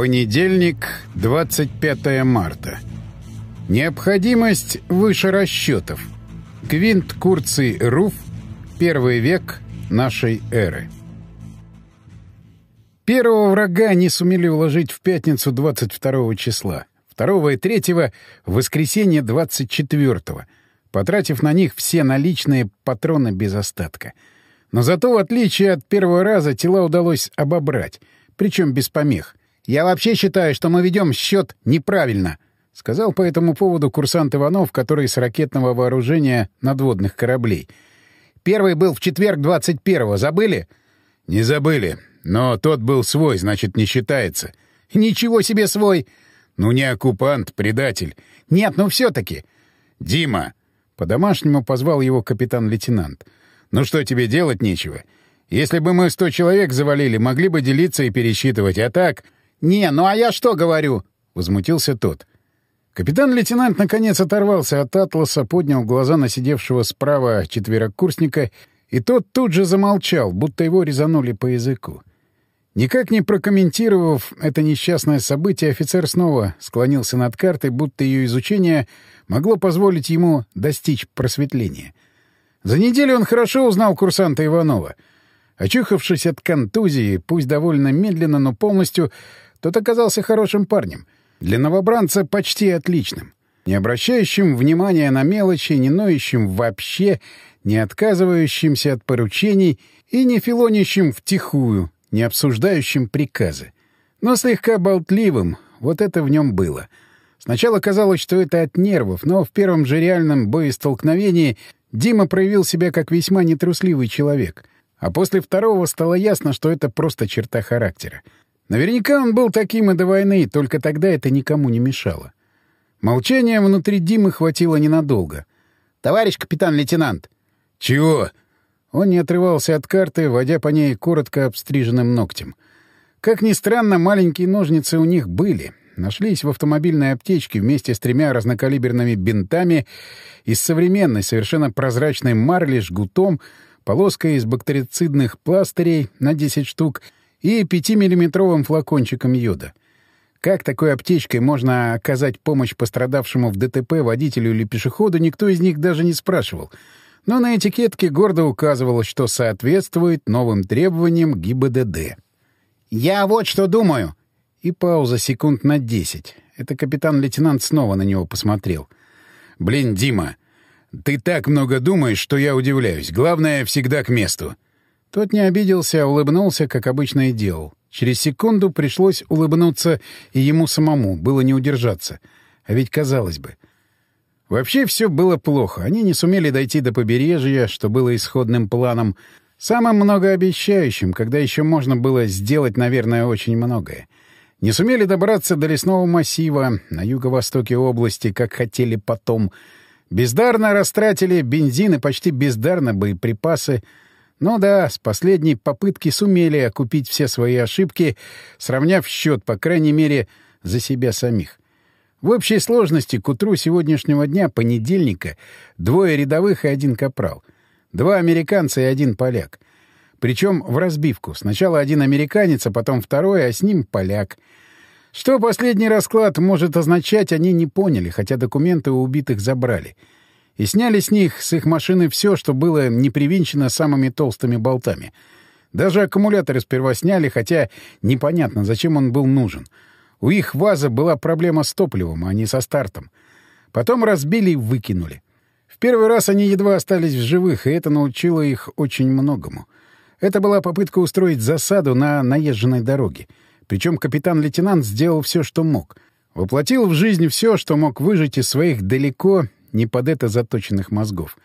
Понедельник, 25 марта. Необходимость выше расчетов. Квинт Курций Руф. Первый век нашей эры. Первого врага не сумели уложить в пятницу 22 числа. Второго и третьего — в воскресенье 24 потратив на них все наличные патроны без остатка. Но зато, в отличие от первого раза, тела удалось обобрать, причем без помех. «Я вообще считаю, что мы ведем счет неправильно», — сказал по этому поводу курсант Иванов, который с ракетного вооружения надводных кораблей. «Первый был в четверг 21-го. Забыли?» «Не забыли. Но тот был свой, значит, не считается». «Ничего себе свой!» «Ну не оккупант, предатель». «Нет, ну все-таки». «Дима!» — по-домашнему позвал его капитан-лейтенант. «Ну что, тебе делать нечего? Если бы мы сто человек завалили, могли бы делиться и пересчитывать, а так...» «Не, ну а я что говорю?» — возмутился тот. Капитан-лейтенант наконец оторвался от атласа, поднял глаза на сидевшего справа четверокурсника, и тот тут же замолчал, будто его резанули по языку. Никак не прокомментировав это несчастное событие, офицер снова склонился над картой, будто ее изучение могло позволить ему достичь просветления. За неделю он хорошо узнал курсанта Иванова. Очухавшись от контузии, пусть довольно медленно, но полностью, тот оказался хорошим парнем. Для новобранца почти отличным. Не обращающим внимания на мелочи, не ноющим вообще, не отказывающимся от поручений и не филонящим втихую, не обсуждающим приказы. Но слегка болтливым, вот это в нем было. Сначала казалось, что это от нервов, но в первом же реальном боестолкновении Дима проявил себя как весьма нетрусливый человек. А после второго стало ясно, что это просто черта характера. Наверняка он был таким и до войны, только тогда это никому не мешало. Молчания внутри Димы хватило ненадолго. «Товарищ капитан-лейтенант!» «Чего?» Он не отрывался от карты, водя по ней коротко обстриженным ногтем. Как ни странно, маленькие ножницы у них были. Нашлись в автомобильной аптечке вместе с тремя разнокалиберными бинтами из современной, совершенно прозрачной марли, жгутом, полоской из бактерицидных пластырей на 10 штук — и пятимиллиметровым флакончиком йода. Как такой аптечкой можно оказать помощь пострадавшему в ДТП водителю или пешеходу, никто из них даже не спрашивал. Но на этикетке гордо указывалось, что соответствует новым требованиям ГИБДД. «Я вот что думаю!» И пауза секунд на десять. Это капитан-лейтенант снова на него посмотрел. «Блин, Дима, ты так много думаешь, что я удивляюсь. Главное, всегда к месту». Тот не обиделся, а улыбнулся, как обычно и делал. Через секунду пришлось улыбнуться и ему самому, было не удержаться. А ведь казалось бы. Вообще все было плохо. Они не сумели дойти до побережья, что было исходным планом, самым многообещающим, когда еще можно было сделать, наверное, очень многое. Не сумели добраться до лесного массива на юго-востоке области, как хотели потом. Бездарно растратили бензин и почти бездарно боеприпасы — ну да, с последней попытки сумели окупить все свои ошибки, сравняв счет, по крайней мере, за себя самих. В общей сложности к утру сегодняшнего дня, понедельника, двое рядовых и один капрал. Два американца и один поляк. Причем в разбивку. Сначала один американец, а потом второй, а с ним поляк. Что последний расклад может означать, они не поняли, хотя документы у убитых забрали — и сняли с них, с их машины, все, что было не привинчено самыми толстыми болтами. Даже аккумуляторы сперва сняли, хотя непонятно, зачем он был нужен. У их ВАЗа была проблема с топливом, а не со стартом. Потом разбили и выкинули. В первый раз они едва остались в живых, и это научило их очень многому. Это была попытка устроить засаду на наезженной дороге. Причем капитан-лейтенант сделал все, что мог. Воплотил в жизнь все, что мог выжить из своих далеко не под это заточенных мозгов.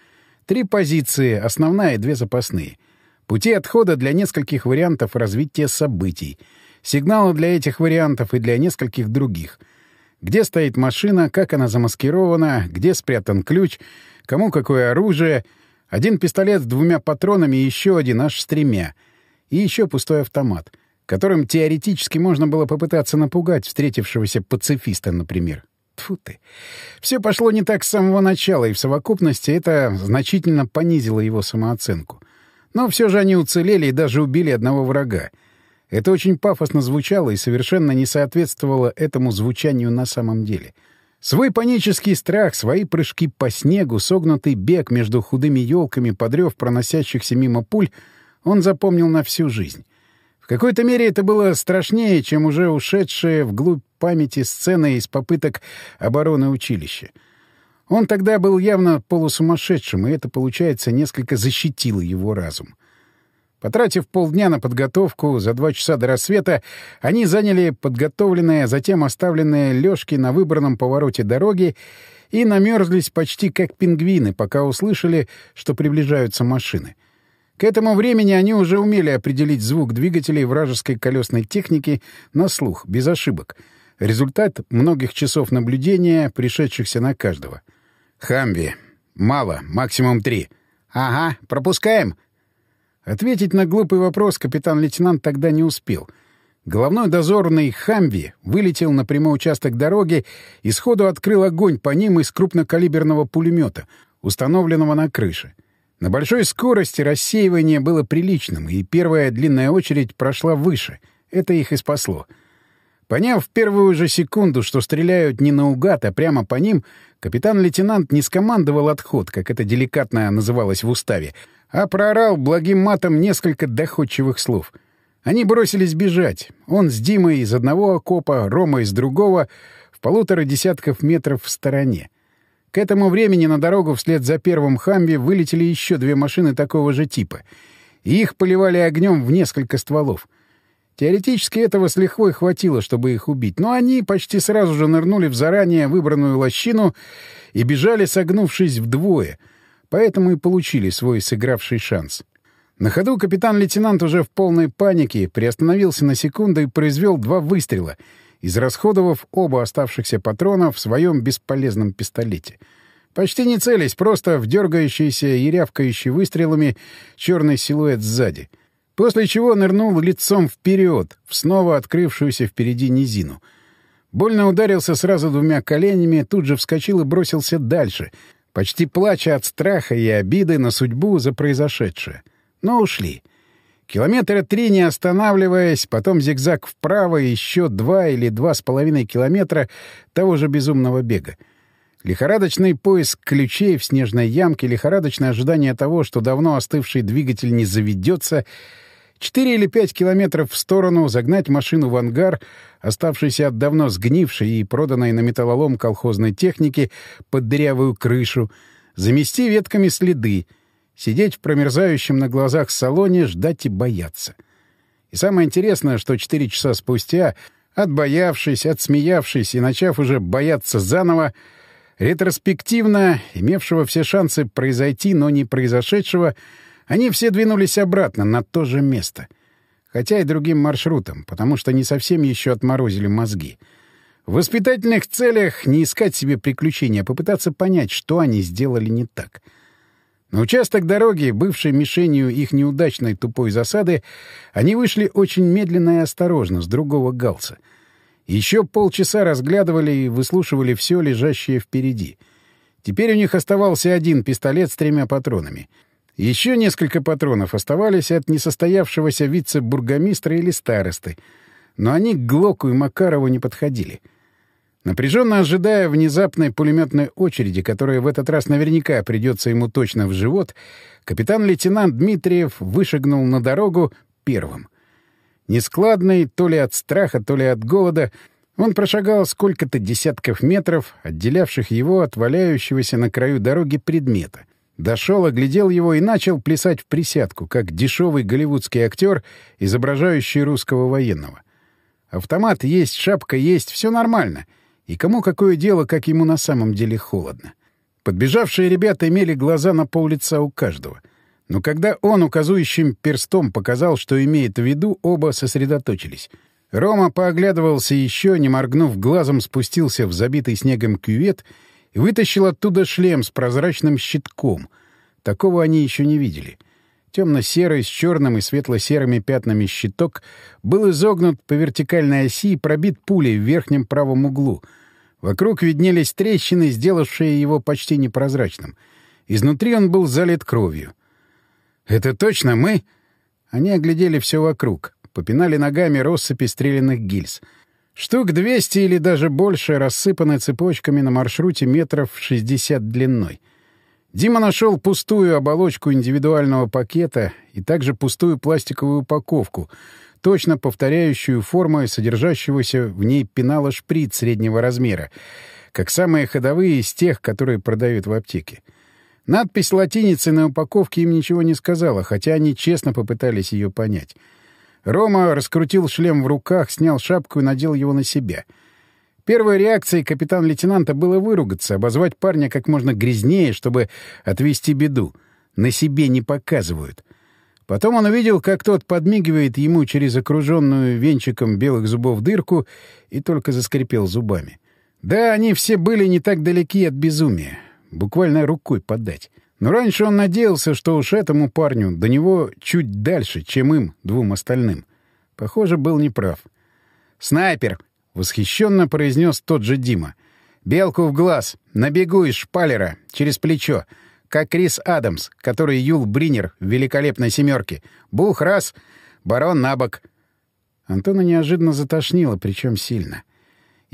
Три позиции, основная и две запасные. Пути отхода для нескольких вариантов развития событий. Сигналы для этих вариантов и для нескольких других. Где стоит машина, как она замаскирована, где спрятан ключ, кому какое оружие. Один пистолет с двумя патронами и еще один аж с тремя. И еще пустой автомат, которым теоретически можно было попытаться напугать встретившегося пацифиста, например. Тьфу ты. Все пошло не так с самого начала, и в совокупности это значительно понизило его самооценку. Но все же они уцелели и даже убили одного врага. Это очень пафосно звучало и совершенно не соответствовало этому звучанию на самом деле. Свой панический страх, свои прыжки по снегу, согнутый бег между худыми елками, подрев проносящихся мимо пуль, он запомнил на всю жизнь. В какой-то мере это было страшнее, чем уже ушедшие вглубь памяти сцены из попыток обороны училища. Он тогда был явно полусумасшедшим, и это, получается, несколько защитило его разум. Потратив полдня на подготовку, за два часа до рассвета они заняли подготовленные, а затем оставленные лёжки на выбранном повороте дороги и намерзлись почти как пингвины, пока услышали, что приближаются машины. К этому времени они уже умели определить звук двигателей вражеской колесной техники на слух, без ошибок. Результат многих часов наблюдения, пришедшихся на каждого. «Хамви. Мало. Максимум три». «Ага. Пропускаем?» Ответить на глупый вопрос капитан-лейтенант тогда не успел. Головной дозорный «Хамви» вылетел на прямой участок дороги и сходу открыл огонь по ним из крупнокалиберного пулемета, установленного на крыше. На большой скорости рассеивание было приличным, и первая длинная очередь прошла выше. Это их и спасло. Поняв в первую же секунду, что стреляют не наугад, а прямо по ним, капитан-лейтенант не скомандовал отход, как это деликатно называлось в уставе, а проорал благим матом несколько доходчивых слов. Они бросились бежать. Он с Димой из одного окопа, Рома из другого, в полутора десятков метров в стороне. К этому времени на дорогу вслед за первым «Хамви» вылетели еще две машины такого же типа. И их поливали огнем в несколько стволов. Теоретически этого с лихвой хватило, чтобы их убить, но они почти сразу же нырнули в заранее выбранную лощину и бежали, согнувшись вдвое — Поэтому и получили свой сыгравший шанс. На ходу капитан-лейтенант уже в полной панике приостановился на секунду и произвел два выстрела, израсходовав оба оставшихся патрона в своем бесполезном пистолете. Почти не целясь, просто в дергающийся и рявкающий выстрелами черный силуэт сзади. После чего нырнул лицом вперед, в снова открывшуюся впереди низину. Больно ударился сразу двумя коленями, тут же вскочил и бросился дальше, почти плача от страха и обиды на судьбу за произошедшее. Но ушли. Километра три не останавливаясь, потом зигзаг вправо и еще два или два с половиной километра того же безумного бега. Лихорадочный поиск ключей в снежной ямке, лихорадочное ожидание того, что давно остывший двигатель не заведется — Четыре или пять километров в сторону, загнать машину в ангар, оставшийся от давно сгнившей и проданной на металлолом колхозной техники под дырявую крышу, замести ветками следы, сидеть в промерзающем на глазах салоне, ждать и бояться. И самое интересное, что четыре часа спустя, отбоявшись, отсмеявшись и начав уже бояться заново, ретроспективно, имевшего все шансы произойти, но не произошедшего, они все двинулись обратно, на то же место. Хотя и другим маршрутом, потому что не совсем еще отморозили мозги. В воспитательных целях не искать себе приключения, а попытаться понять, что они сделали не так. На участок дороги, бывшей мишенью их неудачной тупой засады, они вышли очень медленно и осторожно, с другого галса. Еще полчаса разглядывали и выслушивали все лежащее впереди. Теперь у них оставался один пистолет с тремя патронами — еще несколько патронов оставались от несостоявшегося вице-бургомистра или старосты, но они к Глоку и Макарову не подходили. Напряженно ожидая внезапной пулеметной очереди, которая в этот раз наверняка придется ему точно в живот, капитан-лейтенант Дмитриев вышагнул на дорогу первым. Нескладный, то ли от страха, то ли от голода, он прошагал сколько-то десятков метров, отделявших его от валяющегося на краю дороги предмета — Дошел, оглядел его и начал плясать в присядку, как дешевый голливудский актер, изображающий русского военного. Автомат есть, шапка есть, все нормально. И кому какое дело, как ему на самом деле холодно. Подбежавшие ребята имели глаза на пол лица у каждого. Но когда он указующим перстом показал, что имеет в виду, оба сосредоточились. Рома пооглядывался еще, не моргнув глазом, спустился в забитый снегом кювет — и вытащил оттуда шлем с прозрачным щитком. Такого они еще не видели. Темно-серый с черным и светло-серыми пятнами щиток был изогнут по вертикальной оси и пробит пулей в верхнем правом углу. Вокруг виднелись трещины, сделавшие его почти непрозрачным. Изнутри он был залит кровью. «Это точно мы?» Они оглядели все вокруг. попинали ногами россыпи стрелянных гильз. Штук 200 или даже больше рассыпаны цепочками на маршруте метров 60 длиной. Дима нашел пустую оболочку индивидуального пакета и также пустую пластиковую упаковку, точно повторяющую форму содержащегося в ней пенала шприц среднего размера, как самые ходовые из тех, которые продают в аптеке. Надпись латиницей на упаковке им ничего не сказала, хотя они честно попытались ее понять. Рома раскрутил шлем в руках, снял шапку и надел его на себя. Первой реакцией капитан-лейтенанта было выругаться, обозвать парня как можно грязнее, чтобы отвести беду. На себе не показывают. Потом он увидел, как тот подмигивает ему через окруженную венчиком белых зубов дырку и только заскрипел зубами. Да, они все были не так далеки от безумия. Буквально рукой подать. Но раньше он надеялся, что уж этому парню до него чуть дальше, чем им, двум остальным. Похоже, был неправ. «Снайпер!» — восхищенно произнес тот же Дима. «Белку в глаз, на бегу из шпалера, через плечо, как Крис Адамс, который Юл Бринер в «Великолепной семерке». Бух раз, барон на бок». Антона неожиданно затошнило, причем сильно —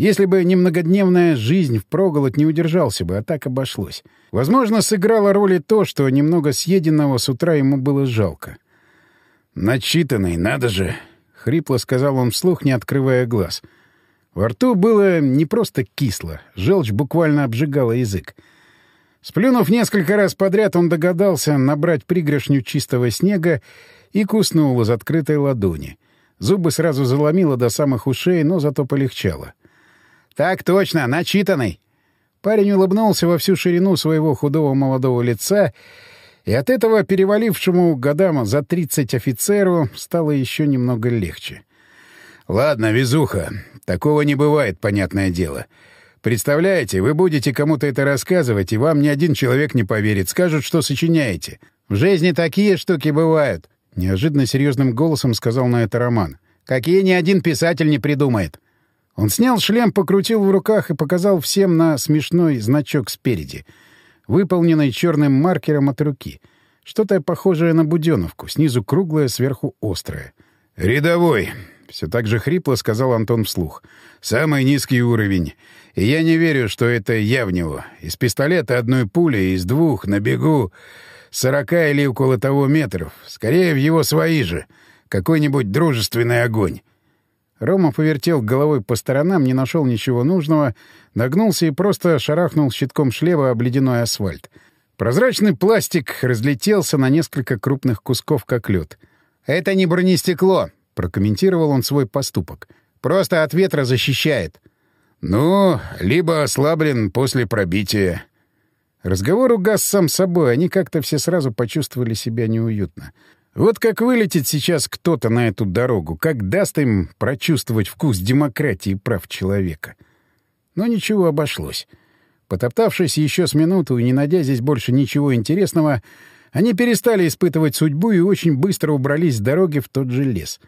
если бы не многодневная жизнь, впроголодь не удержался бы, а так обошлось. Возможно, сыграло роль и то, что немного съеденного с утра ему было жалко. «Начитанный, надо же!» — хрипло сказал он вслух, не открывая глаз. Во рту было не просто кисло, желчь буквально обжигала язык. Сплюнув несколько раз подряд, он догадался набрать пригоршню чистого снега и куснул из открытой ладони. Зубы сразу заломило до самых ушей, но зато полегчало. «Так точно, начитанный!» Парень улыбнулся во всю ширину своего худого молодого лица, и от этого перевалившему годам за тридцать офицеру стало еще немного легче. «Ладно, везуха. Такого не бывает, понятное дело. Представляете, вы будете кому-то это рассказывать, и вам ни один человек не поверит, скажут, что сочиняете. В жизни такие штуки бывают», — неожиданно серьезным голосом сказал на это Роман. «Какие ни один писатель не придумает». Он снял шлем, покрутил в руках и показал всем на смешной значок спереди, выполненный черным маркером от руки. Что-то похожее на буденовку, снизу круглое, сверху острое. «Рядовой!» — все так же хрипло сказал Антон вслух. «Самый низкий уровень. И я не верю, что это я в него. Из пистолета одной пули, из двух, на бегу, сорока или около того метров. Скорее, в его свои же. Какой-нибудь дружественный огонь. Рома повертел головой по сторонам, не нашел ничего нужного, нагнулся и просто шарахнул щитком шлема об ледяной асфальт. Прозрачный пластик разлетелся на несколько крупных кусков, как лед. «Это не бронестекло», — прокомментировал он свой поступок. «Просто от ветра защищает». «Ну, либо ослаблен после пробития». Разговор угас сам собой, они как-то все сразу почувствовали себя неуютно. Вот как вылетит сейчас кто-то на эту дорогу, как даст им прочувствовать вкус демократии и прав человека. Но ничего обошлось. Потоптавшись еще с минуту и не найдя здесь больше ничего интересного, они перестали испытывать судьбу и очень быстро убрались с дороги в тот же лес.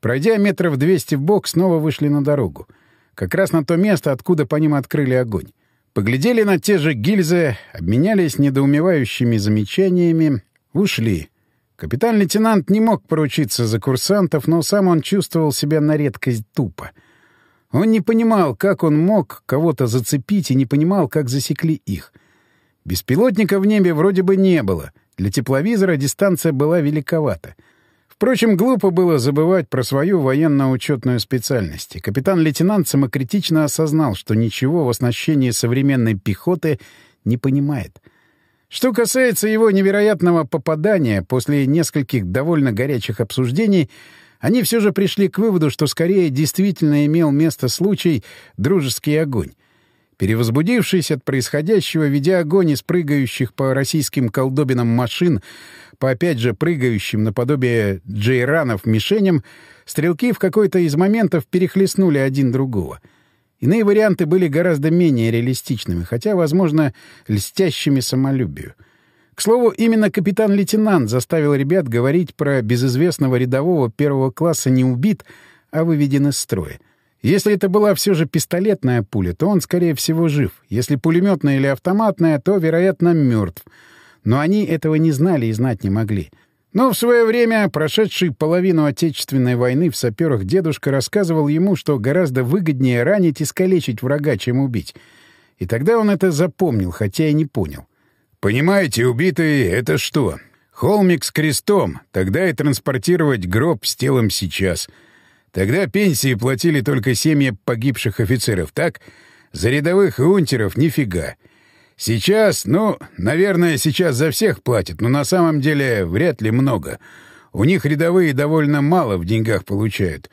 Пройдя метров двести в бок, снова вышли на дорогу. Как раз на то место, откуда по ним открыли огонь. Поглядели на те же гильзы, обменялись недоумевающими замечаниями, ушли — Капитан-лейтенант не мог поручиться за курсантов, но сам он чувствовал себя на редкость тупо. Он не понимал, как он мог кого-то зацепить, и не понимал, как засекли их. Беспилотника в небе вроде бы не было. Для тепловизора дистанция была великовата. Впрочем, глупо было забывать про свою военно-учетную специальность. капитан-лейтенант самокритично осознал, что ничего в оснащении современной пехоты не понимает — что касается его невероятного попадания, после нескольких довольно горячих обсуждений, они все же пришли к выводу, что скорее действительно имел место случай «дружеский огонь». Перевозбудившись от происходящего, ведя огонь из прыгающих по российским колдобинам машин, по опять же прыгающим наподобие джейранов мишеням, стрелки в какой-то из моментов перехлестнули один другого — Иные варианты были гораздо менее реалистичными, хотя, возможно, льстящими самолюбию. К слову, именно капитан-лейтенант заставил ребят говорить про безызвестного рядового первого класса не убит, а выведен из строя. Если это была все же пистолетная пуля, то он, скорее всего, жив. Если пулеметная или автоматная, то, вероятно, мертв. Но они этого не знали и знать не могли. Но в свое время прошедший половину Отечественной войны в саперах дедушка рассказывал ему, что гораздо выгоднее ранить и скалечить врага, чем убить. И тогда он это запомнил, хотя и не понял. «Понимаете, убитый — это что? Холмик с крестом, тогда и транспортировать гроб с телом сейчас. Тогда пенсии платили только семьи погибших офицеров, так? За рядовых и унтеров нифига. Сейчас, ну, наверное, сейчас за всех платят, но на самом деле вряд ли много. У них рядовые довольно мало в деньгах получают.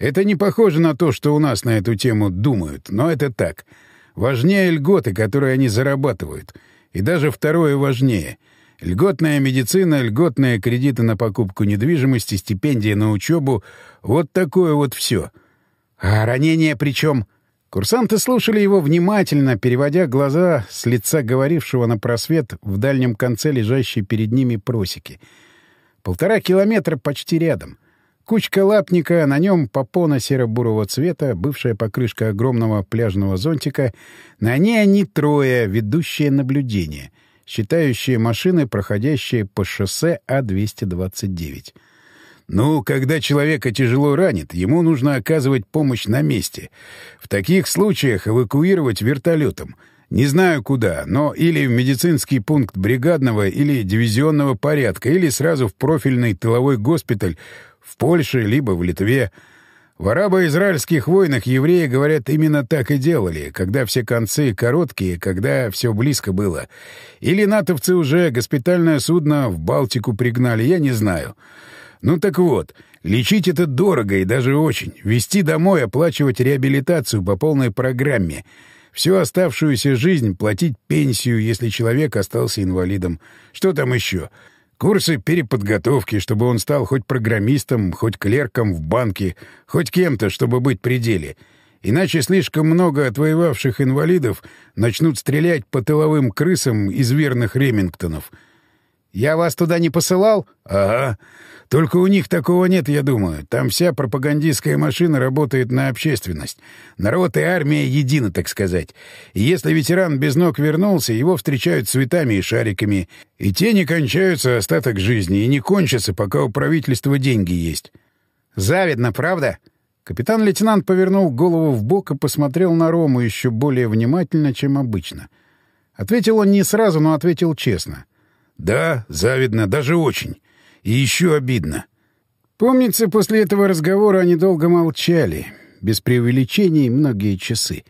Это не похоже на то, что у нас на эту тему думают, но это так. Важнее льготы, которые они зарабатывают. И даже второе важнее. Льготная медицина, льготные кредиты на покупку недвижимости, стипендии на учебу — вот такое вот все. А ранения при чем? Курсанты слушали его внимательно, переводя глаза с лица говорившего на просвет в дальнем конце лежащей перед ними просеки. Полтора километра почти рядом. Кучка лапника, на нем попона серо-бурого цвета, бывшая покрышка огромного пляжного зонтика. На ней они трое, ведущие наблюдение, считающие машины, проходящие по шоссе А-229. Ну, когда человека тяжело ранит, ему нужно оказывать помощь на месте. В таких случаях эвакуировать вертолетом. Не знаю куда, но или в медицинский пункт бригадного или дивизионного порядка, или сразу в профильный тыловой госпиталь в Польше либо в Литве. В арабо-израильских войнах евреи, говорят, именно так и делали, когда все концы короткие, когда все близко было. Или натовцы уже госпитальное судно в Балтику пригнали, я не знаю. Ну так вот, лечить это дорого и даже очень. Вести домой, оплачивать реабилитацию по полной программе. Всю оставшуюся жизнь платить пенсию, если человек остался инвалидом. Что там еще? Курсы переподготовки, чтобы он стал хоть программистом, хоть клерком в банке, хоть кем-то, чтобы быть при деле. Иначе слишком много отвоевавших инвалидов начнут стрелять по тыловым крысам из верных ремингтонов. «Я вас туда не посылал?» «Ага. Только у них такого нет, я думаю. Там вся пропагандистская машина работает на общественность. Народ и армия едины, так сказать. И если ветеран без ног вернулся, его встречают цветами и шариками. И те не кончаются остаток жизни, и не кончатся, пока у правительства деньги есть. Завидно, правда? Капитан-лейтенант повернул голову в бок и посмотрел на Рому еще более внимательно, чем обычно. Ответил он не сразу, но ответил честно. «Да, завидно, даже очень». И еще обидно. Помнится, после этого разговора они долго молчали, без преувеличений многие часы.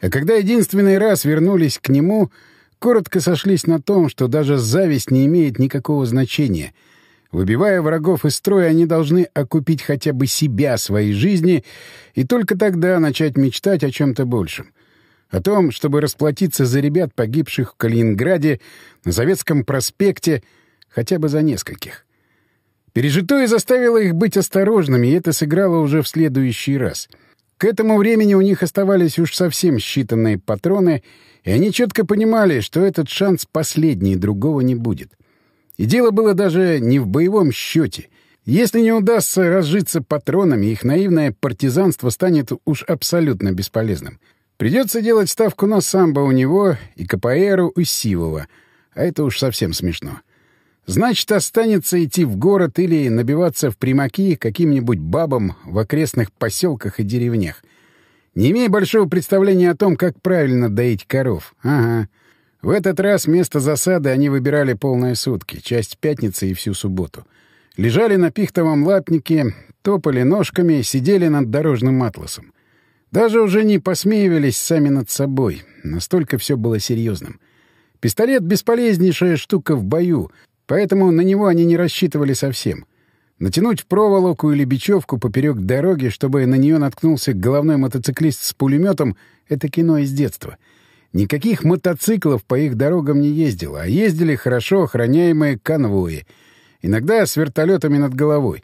А когда единственный раз вернулись к нему, коротко сошлись на том, что даже зависть не имеет никакого значения. Выбивая врагов из строя, они должны окупить хотя бы себя, своей жизни, и только тогда начать мечтать о чем-то большем. О том, чтобы расплатиться за ребят, погибших в Калининграде, на Советском проспекте, хотя бы за нескольких. Пережитое заставило их быть осторожными, и это сыграло уже в следующий раз. К этому времени у них оставались уж совсем считанные патроны, и они четко понимали, что этот шанс последний, другого не будет. И дело было даже не в боевом счете. Если не удастся разжиться патронами, их наивное партизанство станет уж абсолютно бесполезным. Придется делать ставку на самбо у него и КПРу у Сивова, а это уж совсем смешно. — Значит, останется идти в город или набиваться в примаки каким-нибудь бабам в окрестных поселках и деревнях. Не имея большого представления о том, как правильно доить коров. Ага. В этот раз место засады они выбирали полные сутки, часть пятницы и всю субботу. Лежали на пихтовом лапнике, топали ножками, сидели над дорожным атласом. Даже уже не посмеивались сами над собой. Настолько все было серьезным. Пистолет — бесполезнейшая штука в бою — Поэтому на него они не рассчитывали совсем. Натянуть проволоку или бечевку поперек дороги, чтобы на нее наткнулся головной мотоциклист с пулеметом — это кино из детства. Никаких мотоциклов по их дорогам не ездило, а ездили хорошо охраняемые конвои. Иногда с вертолетами над головой,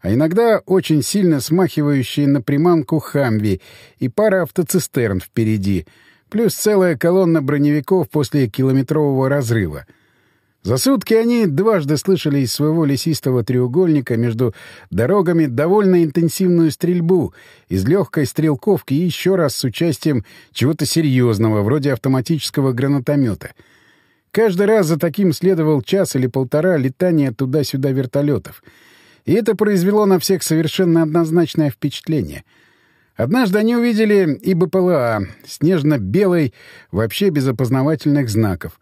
а иногда очень сильно смахивающие на приманку «Хамви» и пара автоцистерн впереди, плюс целая колонна броневиков после километрового разрыва — за сутки они дважды слышали из своего лесистого треугольника между дорогами довольно интенсивную стрельбу из легкой стрелковки и еще раз с участием чего-то серьезного, вроде автоматического гранатомета. Каждый раз за таким следовал час или полтора летания туда-сюда вертолетов. И это произвело на всех совершенно однозначное впечатление. Однажды они увидели и БПЛА, снежно-белый, вообще без опознавательных знаков.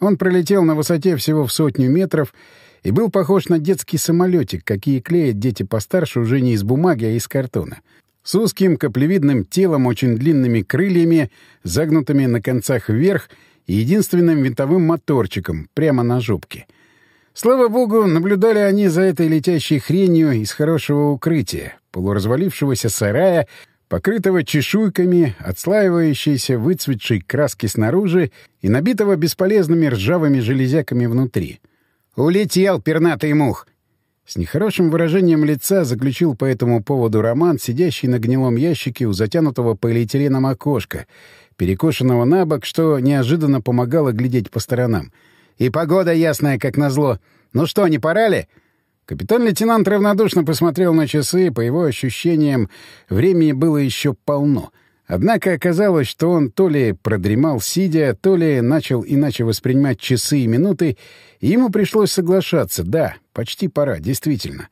Он пролетел на высоте всего в сотню метров и был похож на детский самолетик, какие клеят дети постарше уже не из бумаги, а из картона. С узким каплевидным телом, очень длинными крыльями, загнутыми на концах вверх и единственным винтовым моторчиком прямо на жопке. Слава богу, наблюдали они за этой летящей хренью из хорошего укрытия, полуразвалившегося сарая, покрытого чешуйками, отслаивающейся выцветшей краски снаружи и набитого бесполезными ржавыми железяками внутри. «Улетел, пернатый мух!» С нехорошим выражением лица заключил по этому поводу Роман, сидящий на гнилом ящике у затянутого полиэтиленом окошка, перекошенного на бок, что неожиданно помогало глядеть по сторонам. «И погода ясная, как назло. Ну что, не пора ли?» Капитан-лейтенант равнодушно посмотрел на часы, по его ощущениям, времени было еще полно. Однако оказалось, что он то ли продремал сидя, то ли начал иначе воспринимать часы и минуты, и ему пришлось соглашаться. Да, почти пора, действительно.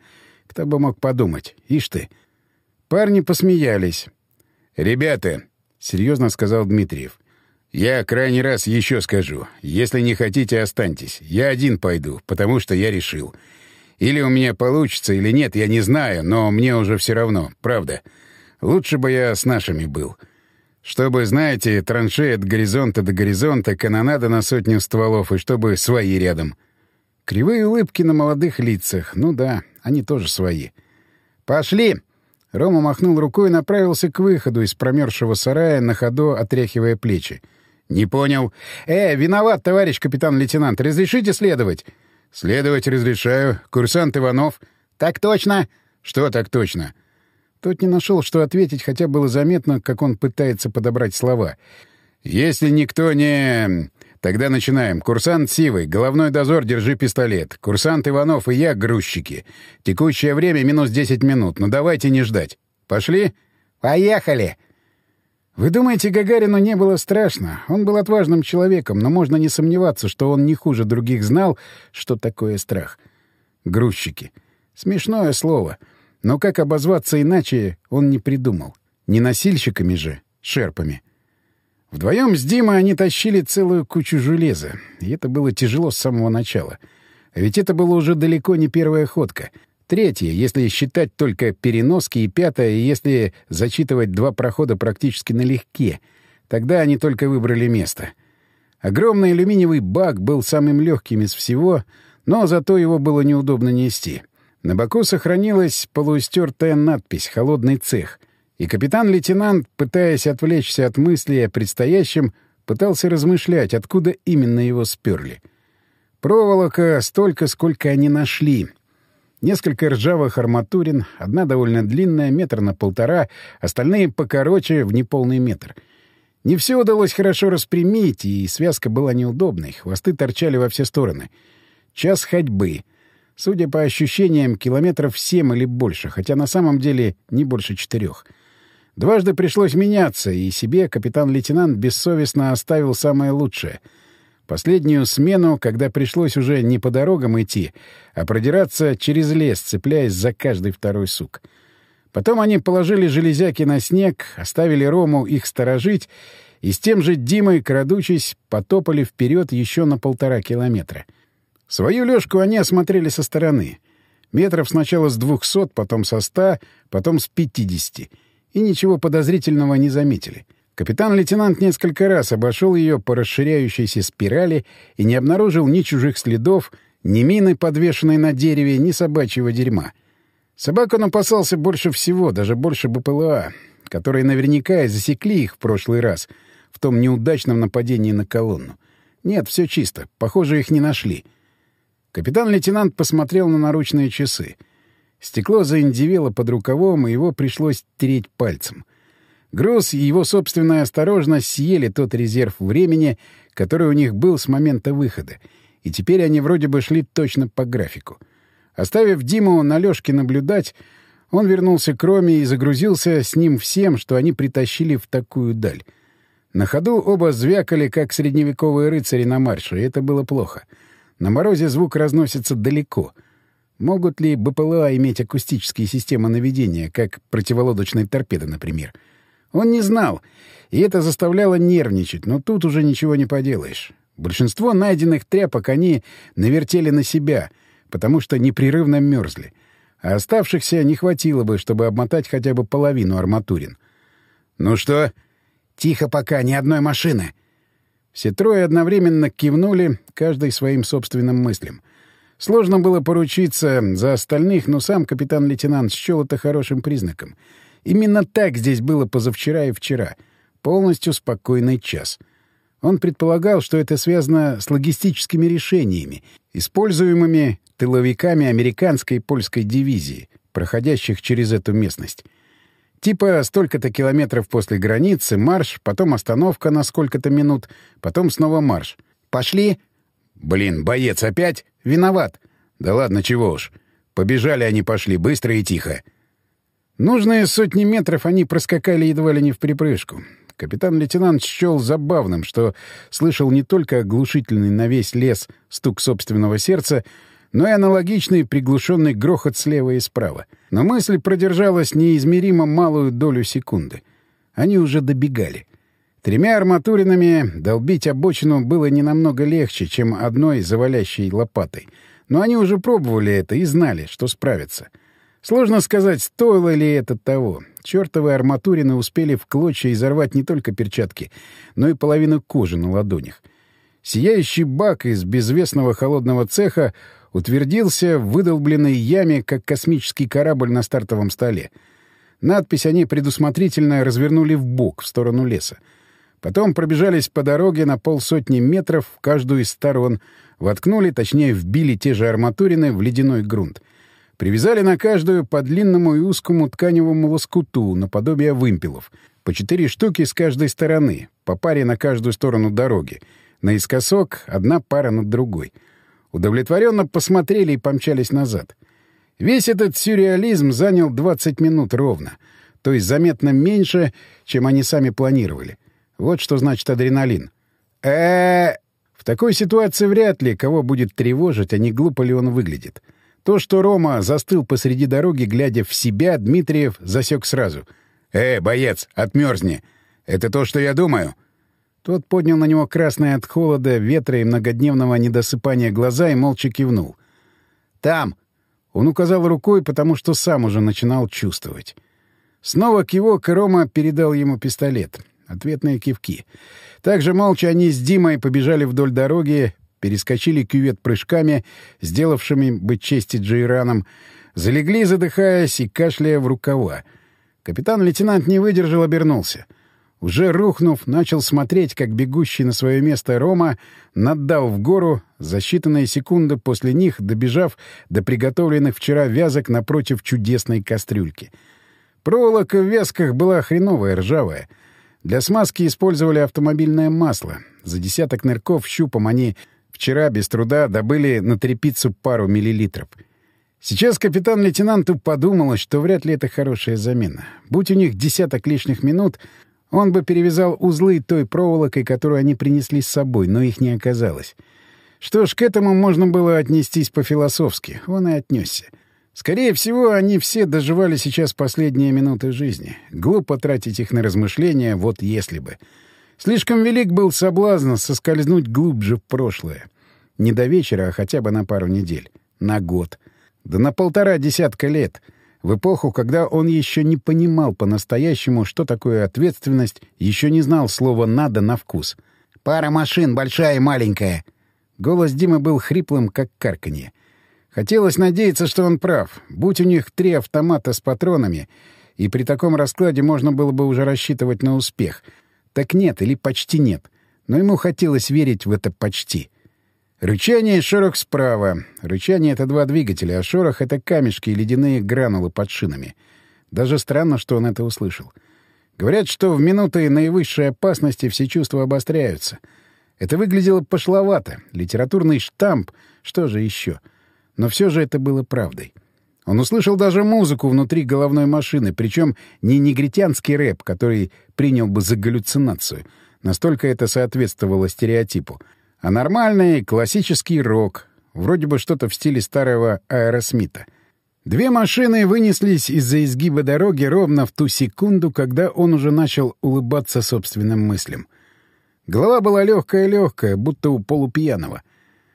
Кто бы мог подумать. Ишь ты. Парни посмеялись. «Ребята», — серьезно сказал Дмитриев, — «я крайний раз еще скажу. Если не хотите, останьтесь. Я один пойду, потому что я решил». Или у меня получится, или нет, я не знаю, но мне уже все равно, правда. Лучше бы я с нашими был. Чтобы, знаете, траншеи от горизонта до горизонта, канонада на сотню стволов, и чтобы свои рядом. Кривые улыбки на молодых лицах. Ну да, они тоже свои. «Пошли!» Рома махнул рукой и направился к выходу из промерзшего сарая, на ходу отряхивая плечи. «Не понял. Э, виноват, товарищ капитан-лейтенант. Разрешите следовать?» «Следовать разрешаю. Курсант Иванов». «Так точно». «Что так точно?» Тот не нашел, что ответить, хотя было заметно, как он пытается подобрать слова. «Если никто не...» «Тогда начинаем. Курсант Сивый, головной дозор, держи пистолет. Курсант Иванов и я — грузчики. Текущее время минус 10 минут, но давайте не ждать. Пошли?» «Поехали!» Вы думаете, Гагарину не было страшно? Он был отважным человеком, но можно не сомневаться, что он не хуже других знал, что такое страх. Грузчики. Смешное слово. Но как обозваться иначе, он не придумал. Не носильщиками же, шерпами. Вдвоем с Димой они тащили целую кучу железа, и это было тяжело с самого начала. А ведь это было уже далеко не первая ходка — Третье, если считать только переноски, и пятое, если зачитывать два прохода практически налегке. Тогда они только выбрали место. Огромный алюминиевый бак был самым легким из всего, но зато его было неудобно нести. На боку сохранилась полуистертая надпись «Холодный цех», и капитан-лейтенант, пытаясь отвлечься от мыслей о предстоящем, пытался размышлять, откуда именно его сперли. Проволока столько, сколько они нашли — Несколько ржавых арматурин, одна довольно длинная, метр на полтора, остальные покороче, в неполный метр. Не все удалось хорошо распрямить, и связка была неудобной, хвосты торчали во все стороны. Час ходьбы. Судя по ощущениям, километров семь или больше, хотя на самом деле не больше четырех. Дважды пришлось меняться, и себе капитан-лейтенант бессовестно оставил самое лучшее — Последнюю смену, когда пришлось уже не по дорогам идти, а продираться через лес, цепляясь за каждый второй сук. Потом они положили железяки на снег, оставили Рому их сторожить, и с тем же Димой, крадучись, потопали вперед еще на полтора километра. Свою лёжку они осмотрели со стороны. Метров сначала с двухсот, потом со ста, потом с пятидесяти. И ничего подозрительного не заметили. Капитан-лейтенант несколько раз обошел ее по расширяющейся спирали и не обнаружил ни чужих следов, ни мины, подвешенной на дереве, ни собачьего дерьма. Собак он опасался больше всего, даже больше БПЛА, которые наверняка и засекли их в прошлый раз, в том неудачном нападении на колонну. Нет, все чисто. Похоже, их не нашли. Капитан-лейтенант посмотрел на наручные часы. Стекло заиндивело под рукавом, и его пришлось тереть пальцем — Груз и его собственная осторожность съели тот резерв времени, который у них был с момента выхода, и теперь они вроде бы шли точно по графику. Оставив Диму на Лёшке наблюдать, он вернулся к Роме и загрузился с ним всем, что они притащили в такую даль. На ходу оба звякали, как средневековые рыцари на марше, и это было плохо. На морозе звук разносится далеко. Могут ли БПЛА иметь акустические системы наведения, как противолодочные торпеды, например? Он не знал, и это заставляло нервничать, но тут уже ничего не поделаешь. Большинство найденных тряпок они навертели на себя, потому что непрерывно мерзли. А оставшихся не хватило бы, чтобы обмотать хотя бы половину арматурин. «Ну что?» «Тихо пока, ни одной машины!» Все трое одновременно кивнули, каждый своим собственным мыслям. Сложно было поручиться за остальных, но сам капитан-лейтенант счел это хорошим признаком. Именно так здесь было позавчера и вчера. Полностью спокойный час. Он предполагал, что это связано с логистическими решениями, используемыми тыловиками американской и польской дивизии, проходящих через эту местность. Типа столько-то километров после границы, марш, потом остановка на сколько-то минут, потом снова марш. «Пошли!» «Блин, боец опять?» «Виноват!» «Да ладно, чего уж. Побежали они пошли, быстро и тихо». Нужные сотни метров они проскакали едва ли не в припрыжку. Капитан-лейтенант счел забавным, что слышал не только оглушительный на весь лес стук собственного сердца, но и аналогичный приглушенный грохот слева и справа. Но мысль продержалась неизмеримо малую долю секунды. Они уже добегали. Тремя арматуринами долбить обочину было не намного легче, чем одной завалящей лопатой. Но они уже пробовали это и знали, что справятся. Сложно сказать, стоило ли это того. Чёртовы арматурины успели в клочья изорвать не только перчатки, но и половину кожи на ладонях. Сияющий бак из безвестного холодного цеха утвердился в выдолбленной яме, как космический корабль на стартовом столе. Надпись они предусмотрительно развернули в бок, в сторону леса. Потом пробежались по дороге на полсотни метров в каждую из сторон, воткнули, точнее, вбили те же арматурины в ледяной грунт. Привязали на каждую по длинному и узкому тканевому лоскуту, наподобие вымпелов. По четыре штуки с каждой стороны, по паре на каждую сторону дороги. Наискосок одна пара над другой — Удовлетворенно посмотрели и помчались назад. Весь этот сюрреализм занял 20 минут ровно, то есть заметно меньше, чем они сами планировали. Вот что значит адреналин. э В такой ситуации вряд ли кого будет тревожить, а не глупо ли он выглядит. То, что Рома застыл посреди дороги, глядя в себя, Дмитриев засек сразу. «Э, боец, отмерзни! Это то, что я думаю?» Тот поднял на него красные от холода, ветра и многодневного недосыпания глаза и молча кивнул. «Там!» Он указал рукой, потому что сам уже начинал чувствовать. Снова кивок, и Рома передал ему пистолет. Ответные кивки. Также молча они с Димой побежали вдоль дороги, перескочили кювет прыжками, сделавшими бы чести Джейраном, залегли, задыхаясь и кашляя в рукава. Капитан-лейтенант не выдержал, обернулся — уже рухнув, начал смотреть, как бегущий на свое место Рома наддал в гору, за считанные секунды после них добежав до приготовленных вчера вязок напротив чудесной кастрюльки. Проволока в вязках была хреновая, ржавая. Для смазки использовали автомобильное масло. За десяток нырков щупом они вчера без труда добыли на трепицу пару миллилитров. Сейчас капитан-лейтенанту подумалось, что вряд ли это хорошая замена. Будь у них десяток лишних минут, он бы перевязал узлы той проволокой, которую они принесли с собой, но их не оказалось. Что ж, к этому можно было отнестись по-философски. Он и отнесся. Скорее всего, они все доживали сейчас последние минуты жизни. Глупо тратить их на размышления, вот если бы. Слишком велик был соблазн соскользнуть глубже в прошлое. Не до вечера, а хотя бы на пару недель. На год. Да на полтора десятка лет — в эпоху, когда он еще не понимал по-настоящему, что такое ответственность, еще не знал слова «надо» на вкус. «Пара машин, большая и маленькая». Голос Димы был хриплым, как карканье. Хотелось надеяться, что он прав. Будь у них три автомата с патронами, и при таком раскладе можно было бы уже рассчитывать на успех. Так нет или почти нет. Но ему хотелось верить в это «почти». Рычание и шорох справа. Рычание — это два двигателя, а шорох — это камешки и ледяные гранулы под шинами. Даже странно, что он это услышал. Говорят, что в минуты наивысшей опасности все чувства обостряются. Это выглядело пошловато. Литературный штамп. Что же еще? Но все же это было правдой. Он услышал даже музыку внутри головной машины, причем не негритянский рэп, который принял бы за галлюцинацию. Настолько это соответствовало стереотипу. А нормальный классический рок. Вроде бы что-то в стиле старого Аэросмита. Две машины вынеслись из-за изгиба дороги ровно в ту секунду, когда он уже начал улыбаться собственным мыслям. Голова была легкая-легкая, будто у полупьяного.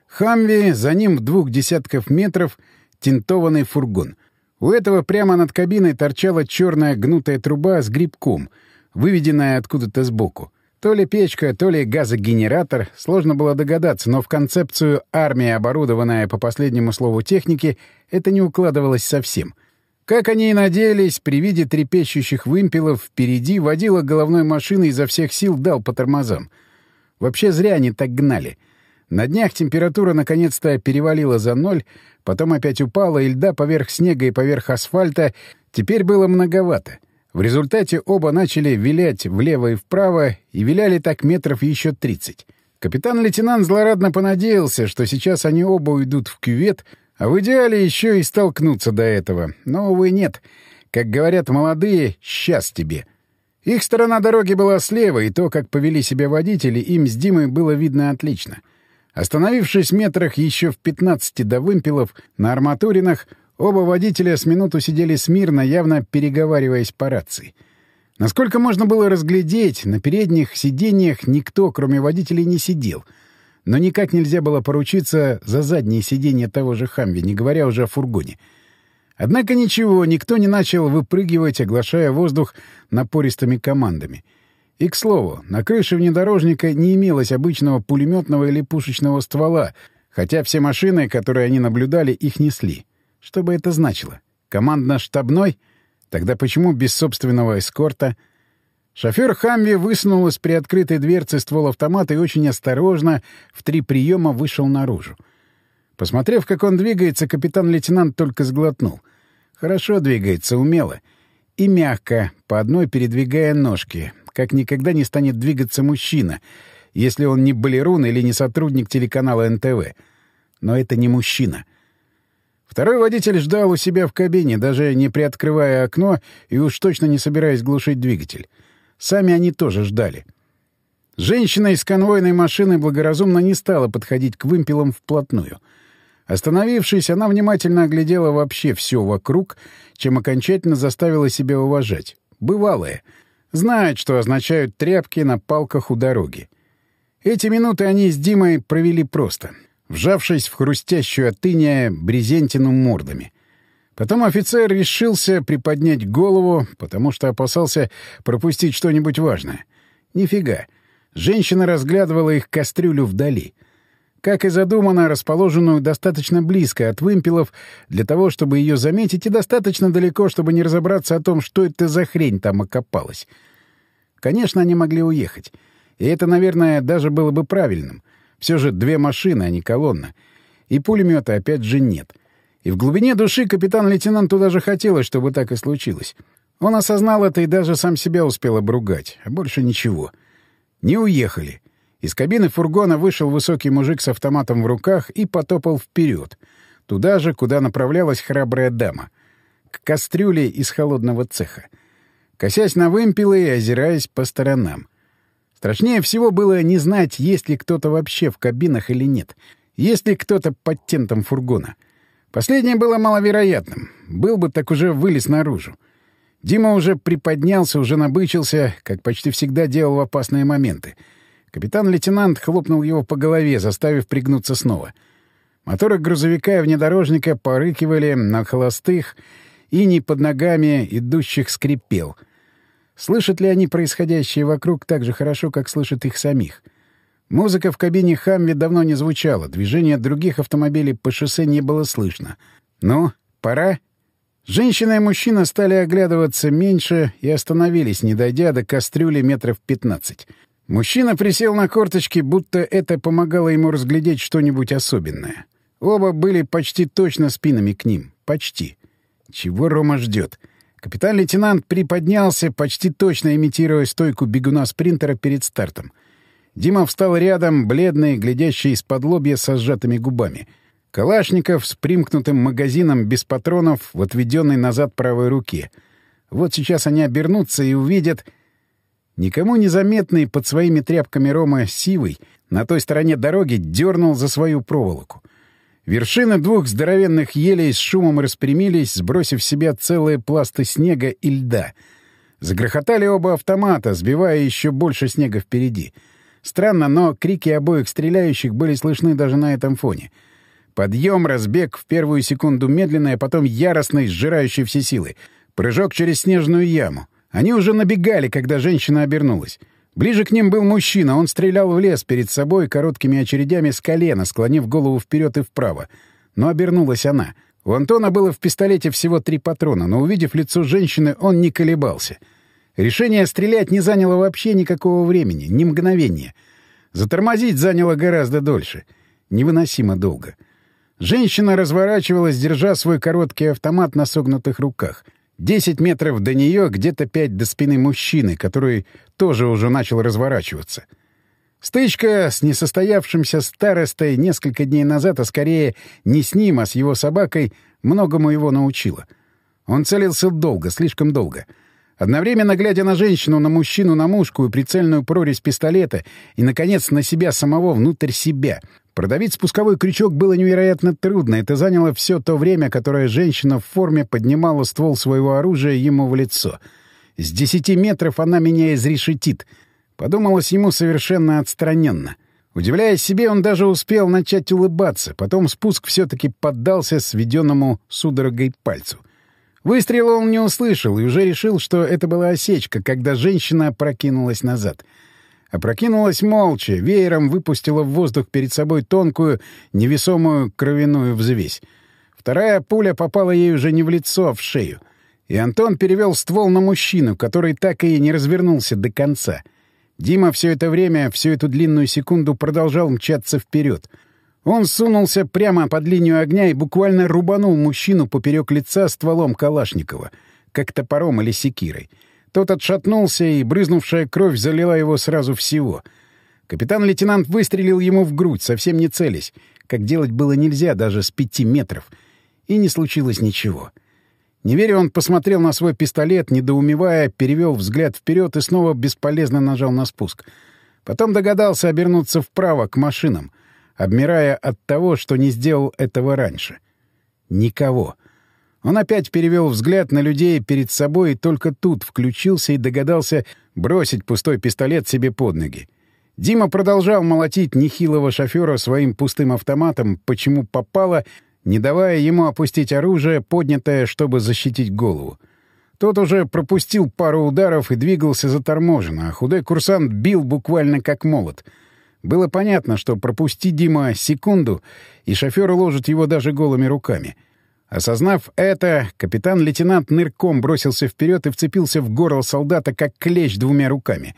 Хамви, за ним в двух десятков метров тинтованный фургон. У этого прямо над кабиной торчала черная гнутая труба с грибком, выведенная откуда-то сбоку. То ли печка, то ли газогенератор, сложно было догадаться, но в концепцию армии, оборудованная по последнему слову техники, это не укладывалось совсем. Как они и надеялись, при виде трепещущих вымпелов впереди водила головной машины изо всех сил дал по тормозам. Вообще зря они так гнали. На днях температура наконец-то перевалила за ноль, потом опять упала, и льда поверх снега и поверх асфальта теперь было многовато — в результате оба начали вилять влево и вправо, и виляли так метров еще тридцать. Капитан-лейтенант злорадно понадеялся, что сейчас они оба уйдут в кювет, а в идеале еще и столкнуться до этого. Но, увы, нет. Как говорят молодые, «сейчас тебе». Их сторона дороги была слева, и то, как повели себя водители, им с Димой было видно отлично. Остановившись метрах еще в пятнадцати до вымпелов, на арматуринах Оба водителя с минуту сидели смирно, явно переговариваясь по рации. Насколько можно было разглядеть, на передних сиденьях никто, кроме водителей, не сидел. Но никак нельзя было поручиться за задние сиденья того же «Хамви», не говоря уже о фургоне. Однако ничего, никто не начал выпрыгивать, оглашая воздух напористыми командами. И, к слову, на крыше внедорожника не имелось обычного пулеметного или пушечного ствола, хотя все машины, которые они наблюдали, их несли. Что бы это значило? Командно-штабной? Тогда почему без собственного эскорта? Шофер Хамви высунул из приоткрытой дверцы ствол автомата и очень осторожно в три приема вышел наружу. Посмотрев, как он двигается, капитан-лейтенант только сглотнул. Хорошо двигается, умело. И мягко, по одной передвигая ножки, как никогда не станет двигаться мужчина, если он не балерун или не сотрудник телеканала НТВ. Но это не мужчина — Второй водитель ждал у себя в кабине, даже не приоткрывая окно и уж точно не собираясь глушить двигатель. Сами они тоже ждали. Женщина из конвойной машины благоразумно не стала подходить к вымпелам вплотную. Остановившись, она внимательно оглядела вообще все вокруг, чем окончательно заставила себя уважать. Бывалые. Знают, что означают тряпки на палках у дороги. Эти минуты они с Димой провели просто — вжавшись в хрустящую от брезентину мордами. Потом офицер решился приподнять голову, потому что опасался пропустить что-нибудь важное. Нифига. Женщина разглядывала их кастрюлю вдали. Как и задумано, расположенную достаточно близко от вымпелов для того, чтобы ее заметить, и достаточно далеко, чтобы не разобраться о том, что это за хрень там окопалась. Конечно, они могли уехать. И это, наверное, даже было бы правильным. Все же две машины, а не колонна. И пулемета опять же нет. И в глубине души капитан-лейтенанту даже хотелось, чтобы так и случилось. Он осознал это и даже сам себя успел обругать. А больше ничего. Не уехали. Из кабины фургона вышел высокий мужик с автоматом в руках и потопал вперед. Туда же, куда направлялась храбрая дама. К кастрюле из холодного цеха. Косясь на вымпелы и озираясь по сторонам. Страшнее всего было не знать, есть ли кто-то вообще в кабинах или нет. Есть ли кто-то под тентом фургона. Последнее было маловероятным. Был бы, так уже вылез наружу. Дима уже приподнялся, уже набычился, как почти всегда делал в опасные моменты. Капитан-лейтенант хлопнул его по голове, заставив пригнуться снова. Моторы грузовика и внедорожника порыкивали на холостых, и не под ногами идущих скрипел — Слышат ли они происходящее вокруг так же хорошо, как слышат их самих? Музыка в кабине «Хамви» давно не звучала, движения других автомобилей по шоссе не было слышно. «Ну, пора?» Женщина и мужчина стали оглядываться меньше и остановились, не дойдя до кастрюли метров пятнадцать. Мужчина присел на корточки, будто это помогало ему разглядеть что-нибудь особенное. Оба были почти точно спинами к ним. Почти. Чего Рома ждет? Капитан-лейтенант приподнялся, почти точно имитируя стойку бегуна-спринтера перед стартом. Дима встал рядом, бледный, глядящий из-под лобья со сжатыми губами. Калашников с примкнутым магазином без патронов в отведенной назад правой руке. Вот сейчас они обернутся и увидят... Никому незаметный под своими тряпками Рома Сивый на той стороне дороги дернул за свою проволоку. Вершины двух здоровенных елей с шумом распрямились, сбросив в себя целые пласты снега и льда. Загрохотали оба автомата, сбивая еще больше снега впереди. Странно, но крики обоих стреляющих были слышны даже на этом фоне. Подъем, разбег в первую секунду медленный, а потом яростный, сжирающий все силы. Прыжок через снежную яму. Они уже набегали, когда женщина обернулась. Ближе к ним был мужчина, он стрелял в лес перед собой короткими очередями с колена, склонив голову вперед и вправо. Но обернулась она. У Антона было в пистолете всего три патрона, но, увидев лицо женщины, он не колебался. Решение стрелять не заняло вообще никакого времени, ни мгновения. Затормозить заняло гораздо дольше. Невыносимо долго. Женщина разворачивалась, держа свой короткий автомат на согнутых руках — Десять метров до нее, где-то пять до спины мужчины, который тоже уже начал разворачиваться. Стычка с несостоявшимся старостой несколько дней назад, а скорее не с ним, а с его собакой, многому его научила. Он целился долго, слишком долго. Одновременно глядя на женщину, на мужчину, на мушку и прицельную прорезь пистолета, и, наконец, на себя самого внутрь себя, Продавить спусковой крючок было невероятно трудно. Это заняло все то время, которое женщина в форме поднимала ствол своего оружия ему в лицо. С десяти метров она меня изрешетит. Подумалось ему совершенно отстраненно. Удивляясь себе, он даже успел начать улыбаться. Потом спуск все-таки поддался сведенному судорогой пальцу. Выстрела он не услышал и уже решил, что это была осечка, когда женщина прокинулась назад — Опрокинулась молча, веером выпустила в воздух перед собой тонкую, невесомую кровяную взвесь. Вторая пуля попала ей уже не в лицо, а в шею. И Антон перевел ствол на мужчину, который так и не развернулся до конца. Дима все это время, всю эту длинную секунду продолжал мчаться вперед. Он сунулся прямо под линию огня и буквально рубанул мужчину поперек лица стволом Калашникова, как топором или секирой. Тот отшатнулся, и брызнувшая кровь залила его сразу всего. Капитан-лейтенант выстрелил ему в грудь, совсем не целясь, как делать было нельзя даже с пяти метров. И не случилось ничего. Не веря, он посмотрел на свой пистолет, недоумевая, перевел взгляд вперед и снова бесполезно нажал на спуск. Потом догадался обернуться вправо, к машинам, обмирая от того, что не сделал этого раньше. Никого. Он опять перевел взгляд на людей перед собой и только тут включился и догадался бросить пустой пистолет себе под ноги. Дима продолжал молотить нехилого шофера своим пустым автоматом, почему попало, не давая ему опустить оружие, поднятое, чтобы защитить голову. Тот уже пропустил пару ударов и двигался заторможенно, а худой курсант бил буквально как молот. Было понятно, что пропусти Дима секунду, и шофер уложит его даже голыми руками — Осознав это, капитан-лейтенант нырком бросился вперед и вцепился в горло солдата, как клещ двумя руками.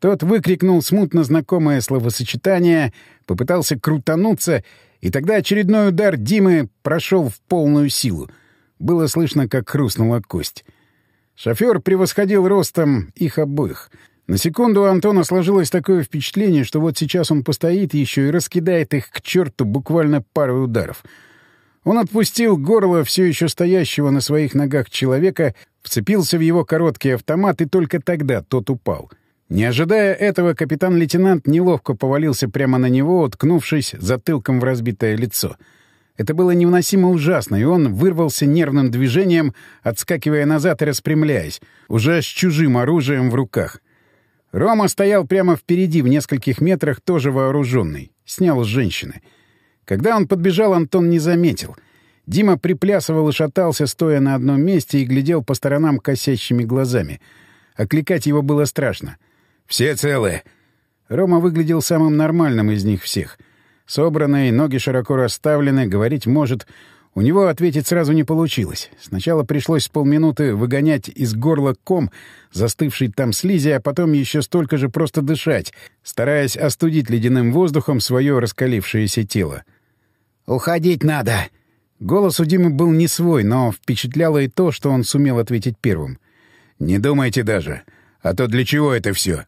Тот выкрикнул смутно знакомое словосочетание, попытался крутануться, и тогда очередной удар Димы прошел в полную силу. Было слышно, как хрустнула кость. Шофер превосходил ростом их обоих. На секунду у Антона сложилось такое впечатление, что вот сейчас он постоит еще и раскидает их к черту буквально пару ударов — он отпустил горло все еще стоящего на своих ногах человека, вцепился в его короткий автомат, и только тогда тот упал. Не ожидая этого, капитан-лейтенант неловко повалился прямо на него, уткнувшись затылком в разбитое лицо. Это было невыносимо ужасно, и он вырвался нервным движением, отскакивая назад и распрямляясь, уже с чужим оружием в руках. Рома стоял прямо впереди, в нескольких метрах, тоже вооруженный. Снял с женщины — когда он подбежал, Антон не заметил. Дима приплясывал и шатался, стоя на одном месте, и глядел по сторонам косящими глазами. Окликать его было страшно. «Все целы!» Рома выглядел самым нормальным из них всех. Собранный, ноги широко расставлены, говорить может. У него ответить сразу не получилось. Сначала пришлось полминуты выгонять из горла ком, застывший там слизи, а потом еще столько же просто дышать, стараясь остудить ледяным воздухом свое раскалившееся тело. «Уходить надо!» Голос у Димы был не свой, но впечатляло и то, что он сумел ответить первым. «Не думайте даже. А то для чего это все?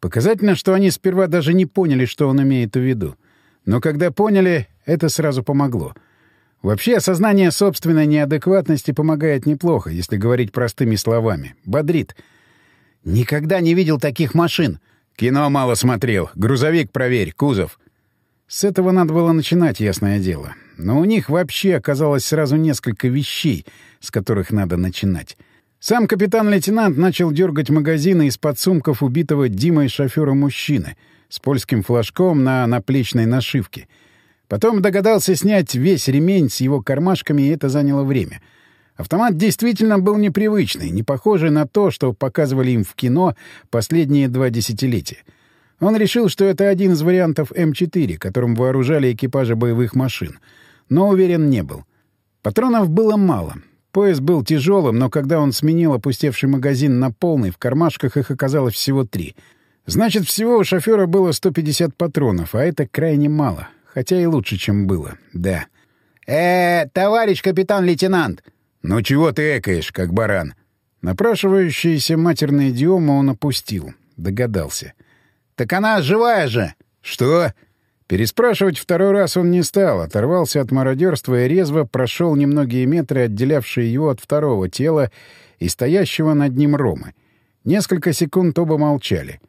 Показательно, что они сперва даже не поняли, что он имеет в виду. Но когда поняли, это сразу помогло. Вообще, осознание собственной неадекватности помогает неплохо, если говорить простыми словами. Бодрит. «Никогда не видел таких машин!» «Кино мало смотрел. Грузовик проверь, кузов». С этого надо было начинать, ясное дело. Но у них вообще оказалось сразу несколько вещей, с которых надо начинать. Сам капитан-лейтенант начал дергать магазины из-под сумков убитого Димой шофера мужчины с польским флажком на наплечной нашивке. Потом догадался снять весь ремень с его кармашками, и это заняло время. Автомат действительно был непривычный, не похожий на то, что показывали им в кино последние два десятилетия. Он решил, что это один из вариантов М4, которым вооружали экипажи боевых машин, но уверен не был. Патронов было мало. Пояс был тяжелым, но когда он сменил опустевший магазин на полный, в кармашках их оказалось всего три. Значит, всего у шофера было 150 патронов, а это крайне мало. Хотя и лучше, чем было, да. э, -э товарищ капитан-лейтенант!» «Ну чего ты экаешь, как баран?» Напрашивающиеся матерные идиомы он опустил. Догадался. «Так она живая же!» «Что?» Переспрашивать второй раз он не стал, оторвался от мародерства и резво прошел немногие метры, отделявшие его от второго тела и стоящего над ним Ромы. Несколько секунд оба молчали.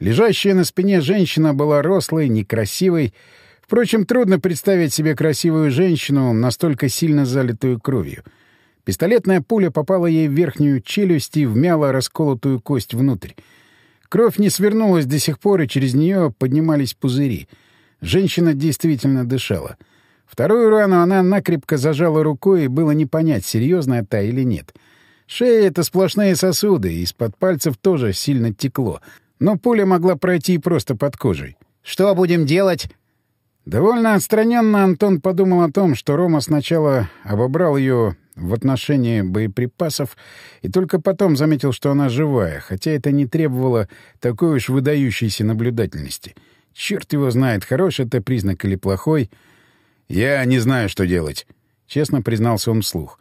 Лежащая на спине женщина была рослой, некрасивой. Впрочем, трудно представить себе красивую женщину, настолько сильно залитую кровью. Пистолетная пуля попала ей в верхнюю челюсть и вмяла расколотую кость внутрь. Кровь не свернулась до сих пор, и через нее поднимались пузыри — Женщина действительно дышала. Вторую рану она накрепко зажала рукой, и было не понять, серьезная та или нет. Шея — это сплошные сосуды, и из-под пальцев тоже сильно текло. Но пуля могла пройти просто под кожей. «Что будем делать?» Довольно отстраненно Антон подумал о том, что Рома сначала обобрал ее в отношении боеприпасов и только потом заметил, что она живая, хотя это не требовало такой уж выдающейся наблюдательности — Черт его знает, хороший это признак или плохой. Я не знаю, что делать, — честно признался он вслух.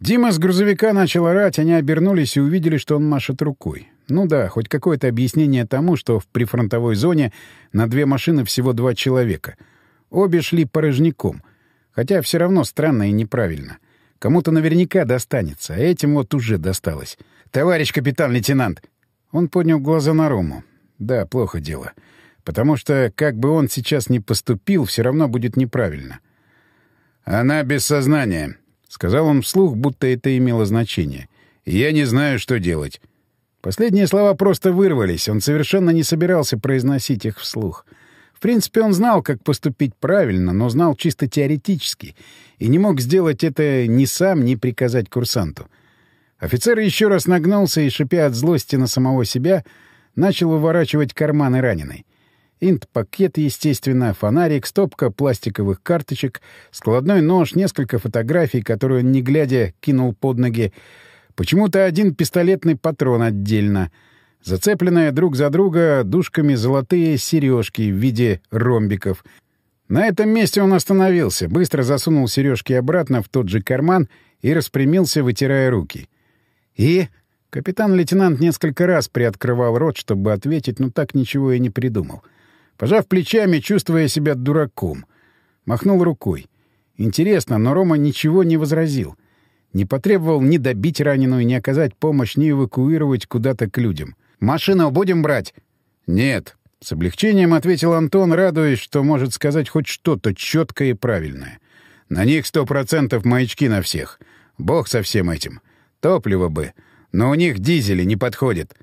Дима с грузовика начал орать, они обернулись и увидели, что он машет рукой. Ну да, хоть какое-то объяснение тому, что в прифронтовой зоне на две машины всего два человека. Обе шли порожняком. Хотя все равно странно и неправильно. Кому-то наверняка достанется, а этим вот уже досталось. «Товарищ капитан-лейтенант!» Он поднял глаза на Рому. «Да, плохо дело. Потому что, как бы он сейчас ни поступил, все равно будет неправильно. «Она без сознания», — сказал он вслух, будто это имело значение. «Я не знаю, что делать». Последние слова просто вырвались, он совершенно не собирался произносить их вслух. В принципе, он знал, как поступить правильно, но знал чисто теоретически, и не мог сделать это ни сам, ни приказать курсанту. Офицер еще раз нагнулся и, шипя от злости на самого себя, начал выворачивать карманы раненой. Инт-пакет, естественно, фонарик, стопка пластиковых карточек, складной нож, несколько фотографий, которые он, не глядя, кинул под ноги. Почему-то один пистолетный патрон отдельно. Зацепленные друг за друга дужками золотые сережки в виде ромбиков. На этом месте он остановился, быстро засунул сережки обратно в тот же карман и распрямился, вытирая руки. «И?» Капитан-лейтенант несколько раз приоткрывал рот, чтобы ответить, но так ничего и не придумал. — Пожав плечами, чувствуя себя дураком, махнул рукой. Интересно, но Рома ничего не возразил. Не потребовал ни добить раненую, ни оказать помощь, ни эвакуировать куда-то к людям. «Машину будем брать?» «Нет», — с облегчением ответил Антон, радуясь, что может сказать хоть что-то четкое и правильное. «На них сто процентов маячки на всех. Бог со всем этим. Топливо бы. Но у них дизели не подходит».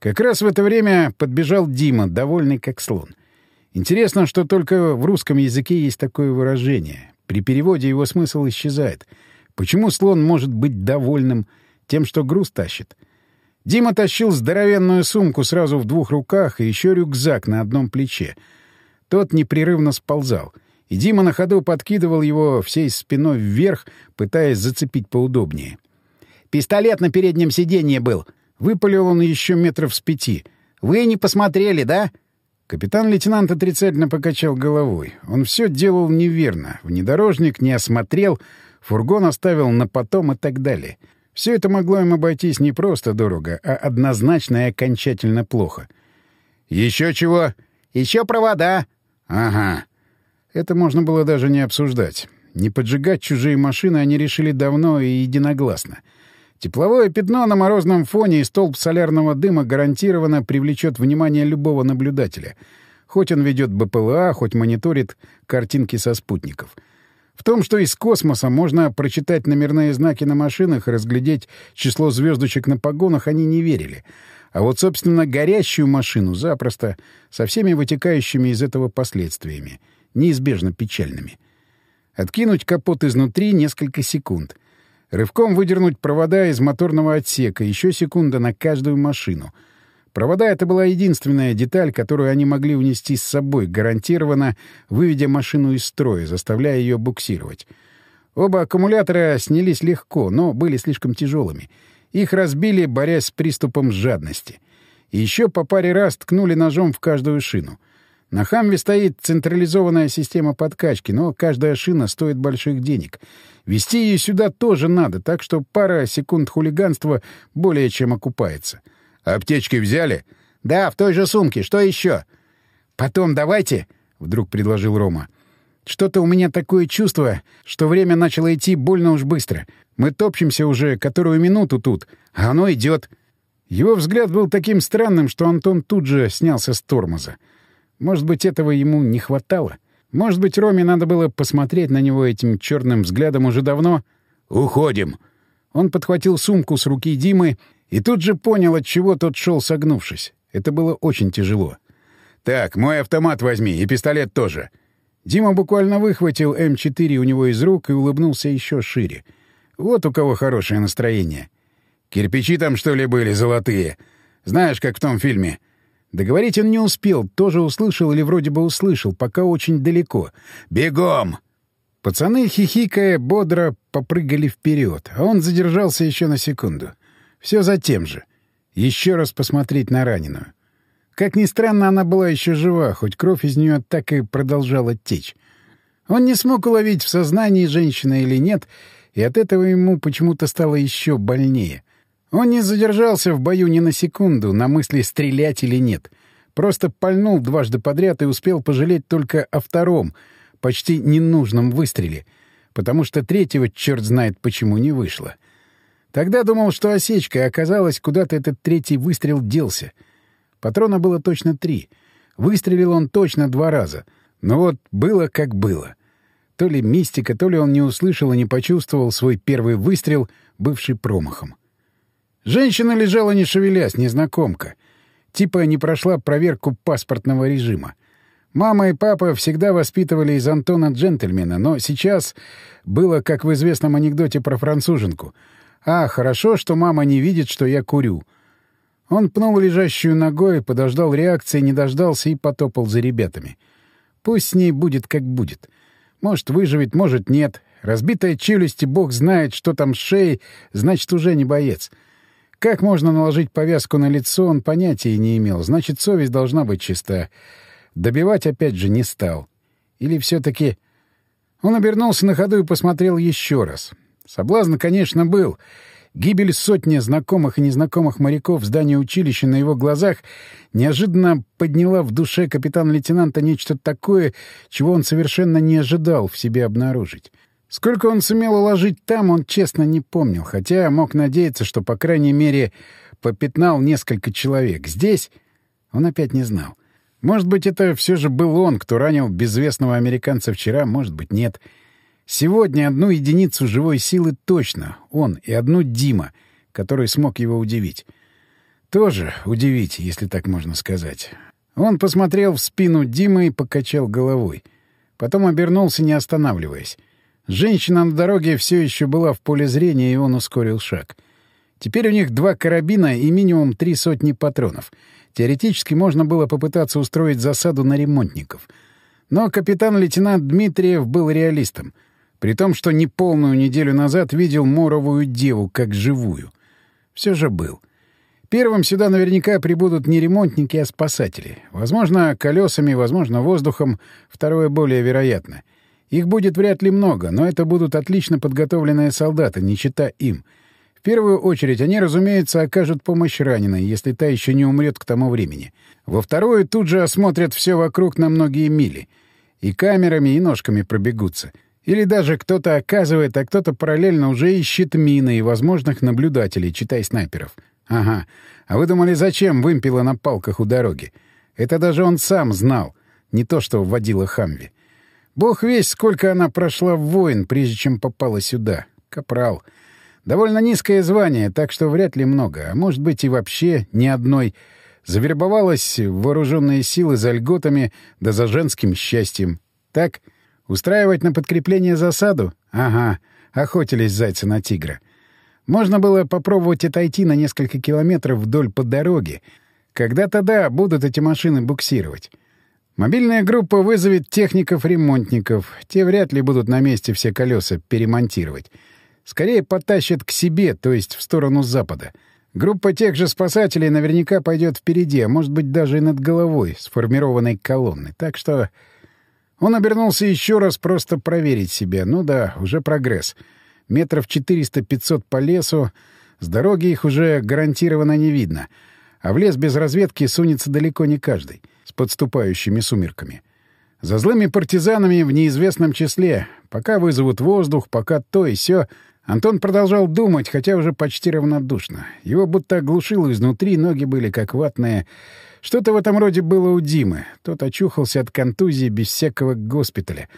Как раз в это время подбежал Дима, довольный как слон. Интересно, что только в русском языке есть такое выражение. При переводе его смысл исчезает. Почему слон может быть довольным тем, что груз тащит? Дима тащил здоровенную сумку сразу в двух руках и еще рюкзак на одном плече. Тот непрерывно сползал, и Дима на ходу подкидывал его всей спиной вверх, пытаясь зацепить поудобнее. «Пистолет на переднем сиденье был!» Выпалил он еще метров с пяти. «Вы не посмотрели, да?» Капитан-лейтенант отрицательно покачал головой. Он все делал неверно. Внедорожник не осмотрел, фургон оставил на потом и так далее. Все это могло им обойтись не просто дорого, а однозначно и окончательно плохо. «Еще чего?» «Еще провода». «Ага». Это можно было даже не обсуждать. Не поджигать чужие машины они решили давно и единогласно. Тепловое пятно на морозном фоне и столб солярного дыма гарантированно привлечет внимание любого наблюдателя. Хоть он ведет БПЛА, хоть мониторит картинки со спутников. В том, что из космоса можно прочитать номерные знаки на машинах и разглядеть число звездочек на погонах, они не верили. А вот, собственно, горящую машину запросто, со всеми вытекающими из этого последствиями, неизбежно печальными. Откинуть капот изнутри несколько секунд — Рывком выдернуть провода из моторного отсека, еще секунда на каждую машину. Провода — это была единственная деталь, которую они могли унести с собой, гарантированно выведя машину из строя, заставляя ее буксировать. Оба аккумулятора снялись легко, но были слишком тяжелыми. Их разбили, борясь с приступом жадности. И еще по паре раз ткнули ножом в каждую шину. На «Хамве» стоит централизованная система подкачки, но каждая шина стоит больших денег — Вести ее сюда тоже надо, так что пара секунд хулиганства более чем окупается. «Аптечки взяли?» «Да, в той же сумке. Что еще?» «Потом давайте», — вдруг предложил Рома. «Что-то у меня такое чувство, что время начало идти больно уж быстро. Мы топчемся уже которую минуту тут, а оно идет». Его взгляд был таким странным, что Антон тут же снялся с тормоза. Может быть, этого ему не хватало? — может быть, Роме надо было посмотреть на него этим черным взглядом уже давно? «Уходим!» Он подхватил сумку с руки Димы и тут же понял, от чего тот шел согнувшись. Это было очень тяжело. «Так, мой автомат возьми, и пистолет тоже». Дима буквально выхватил М4 у него из рук и улыбнулся еще шире. Вот у кого хорошее настроение. «Кирпичи там, что ли, были золотые? Знаешь, как в том фильме? Договорить он не успел, тоже услышал или вроде бы услышал, пока очень далеко. «Бегом!» Пацаны, хихикая, бодро попрыгали вперед, а он задержался еще на секунду. Все за тем же. Еще раз посмотреть на раненую. Как ни странно, она была еще жива, хоть кровь из нее так и продолжала течь. Он не смог уловить, в сознании женщина или нет, и от этого ему почему-то стало еще больнее. Он не задержался в бою ни на секунду, на мысли стрелять или нет. Просто пальнул дважды подряд и успел пожалеть только о втором, почти ненужном выстреле, потому что третьего черт знает почему не вышло. Тогда думал, что осечка, а оказалось, куда-то этот третий выстрел делся. Патрона было точно три. Выстрелил он точно два раза. Но вот было как было. То ли мистика, то ли он не услышал и не почувствовал свой первый выстрел, бывший промахом. Женщина лежала не шевелясь, незнакомка. Типа не прошла проверку паспортного режима. Мама и папа всегда воспитывали из Антона джентльмена, но сейчас было, как в известном анекдоте про француженку. «А, хорошо, что мама не видит, что я курю». Он пнул лежащую ногой, подождал реакции, не дождался и потопал за ребятами. Пусть с ней будет, как будет. Может, выживет, может, нет. Разбитая челюсть, и бог знает, что там с шеей, значит, уже не боец. — как можно наложить повязку на лицо, он понятия не имел. Значит, совесть должна быть чиста. Добивать опять же не стал. Или все-таки... Он обернулся на ходу и посмотрел еще раз. Соблазн, конечно, был. Гибель сотни знакомых и незнакомых моряков в здании училища на его глазах неожиданно подняла в душе капитана-лейтенанта нечто такое, чего он совершенно не ожидал в себе обнаружить. Сколько он сумел уложить там, он честно не помнил, хотя мог надеяться, что, по крайней мере, попятнал несколько человек. Здесь он опять не знал. Может быть, это все же был он, кто ранил безвестного американца вчера, может быть, нет. Сегодня одну единицу живой силы точно, он, и одну Дима, который смог его удивить. Тоже удивить, если так можно сказать. Он посмотрел в спину Димы и покачал головой. Потом обернулся, не останавливаясь. Женщина на дороге все еще была в поле зрения, и он ускорил шаг. Теперь у них два карабина и минимум три сотни патронов. Теоретически можно было попытаться устроить засаду на ремонтников. Но капитан-лейтенант Дмитриев был реалистом. При том, что неполную неделю назад видел моровую деву как живую. Все же был. Первым сюда наверняка прибудут не ремонтники, а спасатели. Возможно, колесами, возможно, воздухом. Второе более вероятно — их будет вряд ли много, но это будут отлично подготовленные солдаты, не чита им. В первую очередь они, разумеется, окажут помощь раненой, если та еще не умрет к тому времени. Во вторую тут же осмотрят все вокруг на многие мили. И камерами, и ножками пробегутся. Или даже кто-то оказывает, а кто-то параллельно уже ищет мины и возможных наблюдателей, читай снайперов. Ага. А вы думали, зачем вымпела на палках у дороги? Это даже он сам знал. Не то, что вводила Хамви. Бог весь, сколько она прошла в войн, прежде чем попала сюда. Капрал. Довольно низкое звание, так что вряд ли много, а может быть и вообще ни одной. Завербовалась в вооруженные силы за льготами да за женским счастьем. Так? Устраивать на подкрепление засаду? Ага. Охотились зайцы на тигра. Можно было попробовать отойти на несколько километров вдоль по дороге. Когда-то, да, будут эти машины буксировать. Мобильная группа вызовет техников-ремонтников. Те вряд ли будут на месте все колеса перемонтировать. Скорее потащат к себе, то есть в сторону запада. Группа тех же спасателей наверняка пойдет впереди, а может быть даже и над головой, сформированной колонны. Так что он обернулся еще раз просто проверить себя. Ну да, уже прогресс. Метров 400-500 по лесу. С дороги их уже гарантированно не видно. А в лес без разведки сунется далеко не каждый. С подступающими сумерками. За злыми партизанами в неизвестном числе. Пока вызовут воздух, пока то и сё — Антон продолжал думать, хотя уже почти равнодушно. Его будто оглушило изнутри, ноги были как ватные. Что-то в этом роде было у Димы. Тот очухался от контузии без всякого госпиталя.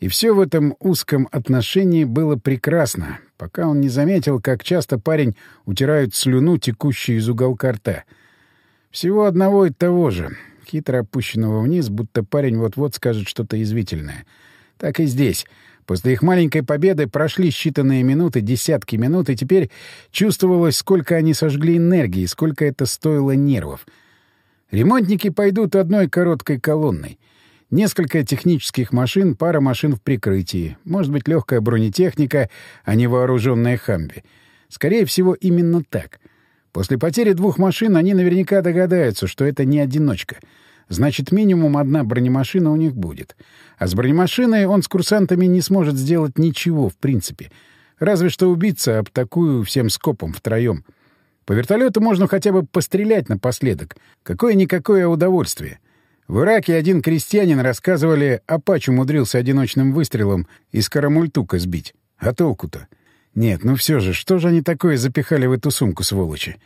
И все в этом узком отношении было прекрасно, пока он не заметил, как часто парень утирает слюну, текущую из уголка рта. Всего одного и того же, хитро опущенного вниз, будто парень вот-вот скажет что-то извительное. Так и здесь — После их маленькой победы прошли считанные минуты, десятки минут, и теперь чувствовалось, сколько они сожгли энергии, сколько это стоило нервов. Ремонтники пойдут одной короткой колонной. Несколько технических машин, пара машин в прикрытии. Может быть, легкая бронетехника, а не вооруженная «Хамби». Скорее всего, именно так. После потери двух машин они наверняка догадаются, что это не одиночка — Значит, минимум одна бронемашина у них будет. А с бронемашиной он с курсантами не сможет сделать ничего, в принципе. Разве что убиться об такую всем скопом втроем. По вертолету можно хотя бы пострелять напоследок. Какое-никакое удовольствие. В Ираке один крестьянин, рассказывали, Апач умудрился одиночным выстрелом из карамультука сбить. А толку-то? Нет, ну все же, что же они такое запихали в эту сумку, сволочи?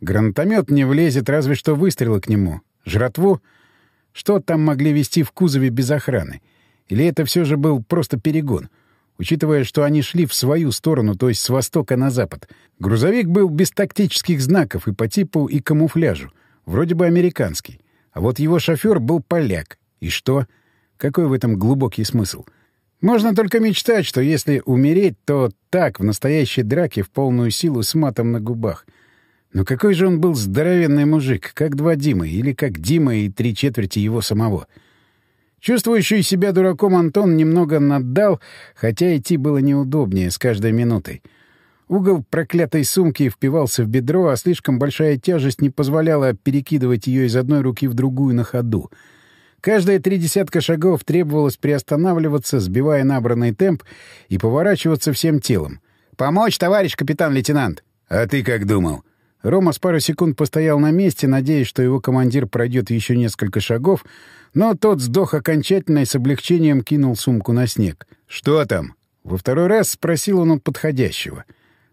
Гранатомет не влезет, разве что выстрелы к нему. Жратву — что там могли вести в кузове без охраны? Или это все же был просто перегон? Учитывая, что они шли в свою сторону, то есть с востока на запад. Грузовик был без тактических знаков и по типу, и камуфляжу. Вроде бы американский. А вот его шофер был поляк. И что? Какой в этом глубокий смысл? Можно только мечтать, что если умереть, то так, в настоящей драке, в полную силу, с матом на губах — но какой же он был здоровенный мужик, как два Димы, или как Дима и три четверти его самого. Чувствующий себя дураком Антон немного наддал, хотя идти было неудобнее с каждой минутой. Угол проклятой сумки впивался в бедро, а слишком большая тяжесть не позволяла перекидывать ее из одной руки в другую на ходу. Каждые три десятка шагов требовалось приостанавливаться, сбивая набранный темп, и поворачиваться всем телом. «Помочь, товарищ капитан-лейтенант!» «А ты как думал?» Рома с пару секунд постоял на месте, надеясь, что его командир пройдет еще несколько шагов, но тот сдох окончательно и с облегчением кинул сумку на снег. «Что там?» Во второй раз спросил он у подходящего.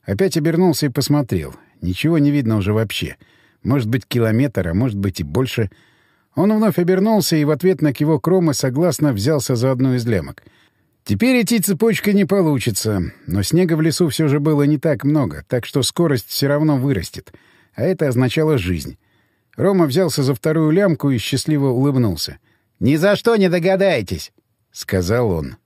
Опять обернулся и посмотрел. Ничего не видно уже вообще. Может быть, километр, а может быть и больше. Он вновь обернулся и в ответ на кивок Ромы согласно взялся за одну из лямок — Теперь идти цепочкой не получится, но снега в лесу все же было не так много, так что скорость все равно вырастет, а это означало жизнь. Рома взялся за вторую лямку и счастливо улыбнулся. «Ни за что не догадаетесь!» — сказал он.